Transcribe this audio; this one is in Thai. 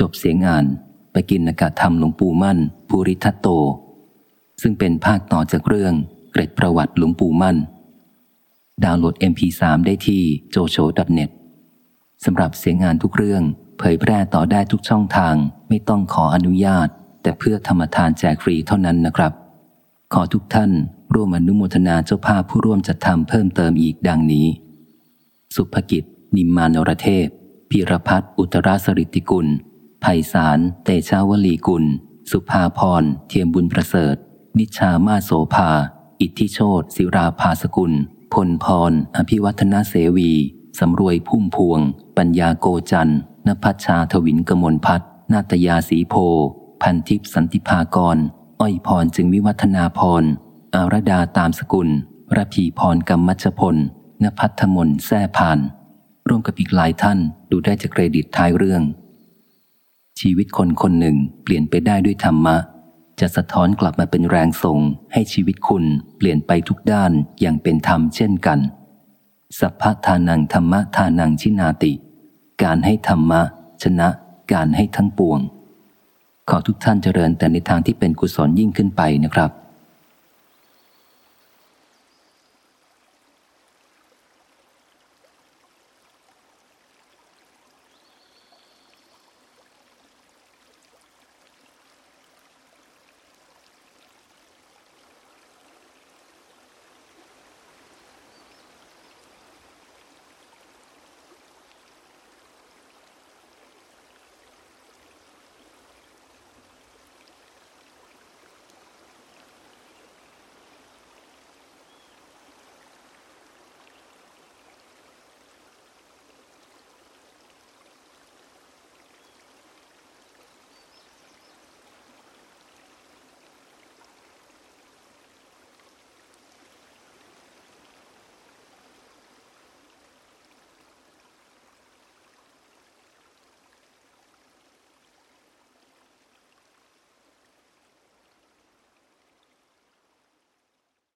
จบเสียงอ่านไปกินนากาศธรรมหลวงปู่มั่น ภูริทัตโต ซึ่งเป็นภาคต่อจากเรื่องเกร็ดประวัติหลวงปู่มั่น ดาวน์โหลด MP3 ได้ที่ jojo.net สำหรับเสียงงานทุกเรื่อง เผยแพร่ต่อได้ทุกช่องทาง ไม่ต้องขออนุญาต แต่เพื่อธรรมทานแจกฟรีเท่านั้นนะครับ ขอทุกท่านร่วมอนุโมทนาเจ้าภาพผู้ร่วมจัดทำเพิ่มเติมอีกดังนี้ สุภกิจ นิมมานรเทพ พีรพัฒน์อุตราสริติกุล ไพศาลเตชาวลีกุล สุภาพร เทียมบุญประเสริฐ นิชามาโสภา อิทธิโชตศิราภาสกุล พลพร อภิวัฒนาเสวี สำรวยพุ่มพวง ปัญญาโกจันนภัชชาทวินกมลพัฒนาตยาสีโพ พันทิพสันติภากร อ้อยพรจึงวิวัฒนาพร อารดาตามสกุลระพีพรกรรมมัชพลนภัทมนแท่ผ่าน ร่วมกับอีกหลายท่านดูได้จากเครดิตท้ายเรื่อง ชีวิตคนคนหนึ่งเปลี่ยนไปได้ด้วยธรรมะ จะสะท้อนกลับมาเป็นแรงส่งให้ชีวิตคุณเปลี่ยนไปทุกด้านอย่างเป็นธรรมเช่นกัน สัพพทานังธรรมะทานังชินาติ การให้ธรรมะ ชนะการให้ทั้งปวง ขอทุกท่านเจริญแต่ในทางที่เป็นกุศลยิ่งขึ้นไปนะครับ